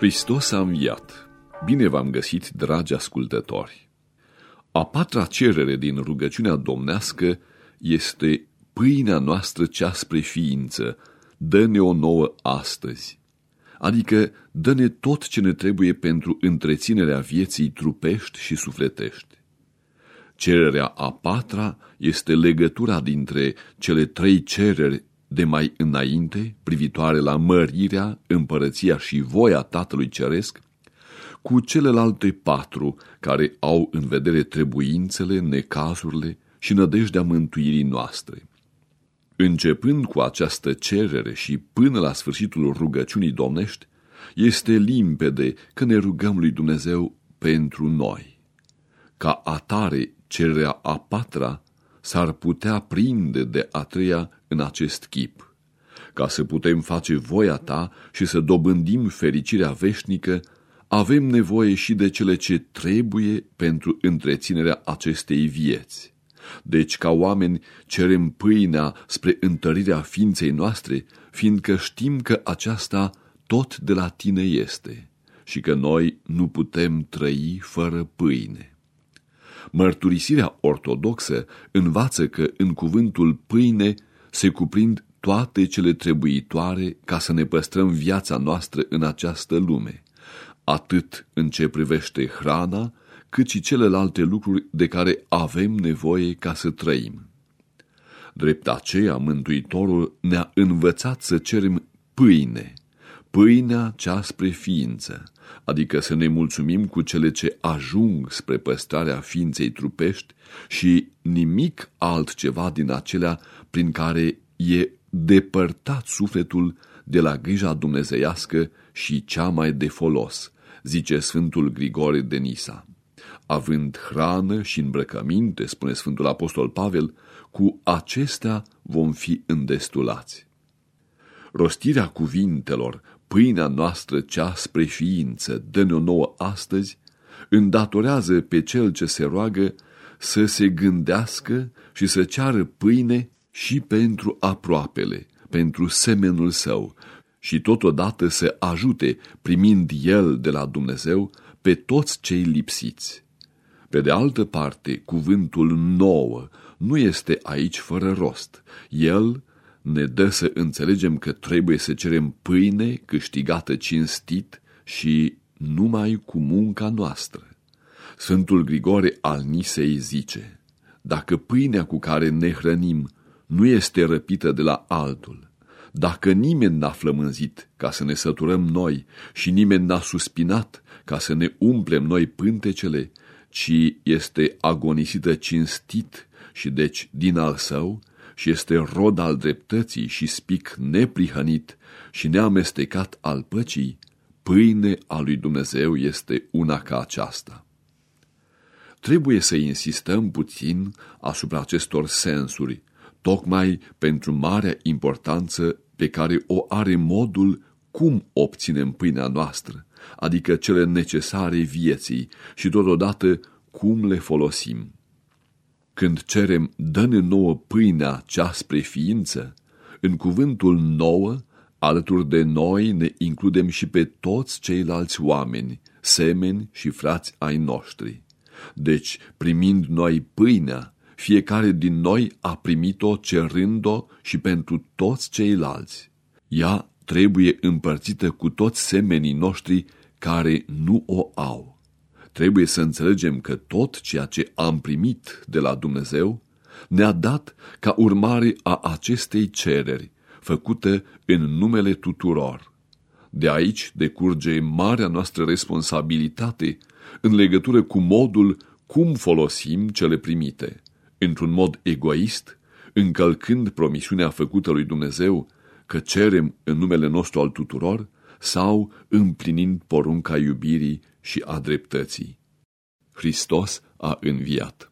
Hristos a înviat. Bine v-am găsit, dragi ascultători! A patra cerere din rugăciunea domnească este pâinea noastră cea spre ființă, dă-ne o nouă astăzi, adică dă-ne tot ce ne trebuie pentru întreținerea vieții trupești și sufletești. Cererea a patra este legătura dintre cele trei cereri de mai înainte, privitoare la mărirea, împărăția și voia Tatălui Ceresc, cu celelalte patru care au în vedere trebuințele, necazurile și nădejdea mântuirii noastre. Începând cu această cerere și până la sfârșitul rugăciunii domnești, este limpede că ne rugăm lui Dumnezeu pentru noi. Ca atare, cererea a patra s-ar putea prinde de a treia în acest chip. Ca să putem face voia ta și să dobândim fericirea veșnică, avem nevoie și de cele ce trebuie pentru întreținerea acestei vieți. Deci, ca oameni, cerem pâinea spre întărirea ființei noastre, fiindcă știm că aceasta tot de la tine este și că noi nu putem trăi fără pâine. Mărturisirea ortodoxă învață că în cuvântul pâine se cuprind toate cele trebuitoare ca să ne păstrăm viața noastră în această lume, atât în ce privește hrana, cât și celelalte lucruri de care avem nevoie ca să trăim. Drept aceea, Mântuitorul ne-a învățat să cerem pâine, pâinea cea spre ființă, adică să ne mulțumim cu cele ce ajung spre păstrarea ființei trupești și nimic altceva din acelea prin care e depărtat sufletul de la grija dumnezeiască și cea mai de folos, zice Sfântul Grigore de Nisa. Având hrană și îmbrăcăminte, spune Sfântul Apostol Pavel, cu acestea vom fi îndestulați. Rostirea cuvintelor, pâinea noastră cea spre ființă, dă-ne o nouă astăzi, îndatorează pe cel ce se roagă să se gândească și să ceară pâine și pentru aproapele, pentru semenul său, și totodată să ajute, primind el de la Dumnezeu, pe toți cei lipsiți. Pe de altă parte, cuvântul nouă nu este aici fără rost. El ne dă să înțelegem că trebuie să cerem pâine câștigată cinstit și numai cu munca noastră. Sfântul Grigore al Nisei zice, dacă pâinea cu care ne hrănim nu este răpită de la altul, dacă nimeni n-a flămânzit ca să ne săturăm noi și nimeni n-a suspinat ca să ne umplem noi pântecele, ci este agonisită cinstit și deci din al său, și este rod al dreptății și spic neprihănit și neamestecat al păcii, pâine a lui Dumnezeu este una ca aceasta. Trebuie să insistăm puțin asupra acestor sensuri, tocmai pentru marea importanță pe care o are modul cum obținem pâinea noastră, adică cele necesare vieții și totodată cum le folosim. Când cerem dă-ne nouă pâinea cea spre ființă, în cuvântul nouă, alături de noi ne includem și pe toți ceilalți oameni, semeni și frați ai noștri. Deci, primind noi pâinea, fiecare din noi a primit-o cerând-o și pentru toți ceilalți. Ea trebuie împărțită cu toți semenii noștri care nu o au. Trebuie să înțelegem că tot ceea ce am primit de la Dumnezeu ne-a dat ca urmare a acestei cereri, făcute în numele tuturor. De aici decurge marea noastră responsabilitate în legătură cu modul cum folosim cele primite, într-un mod egoist, încălcând promisiunea făcută lui Dumnezeu că cerem în numele nostru al tuturor, sau împlinind porunca iubirii și a dreptății. Hristos a înviat.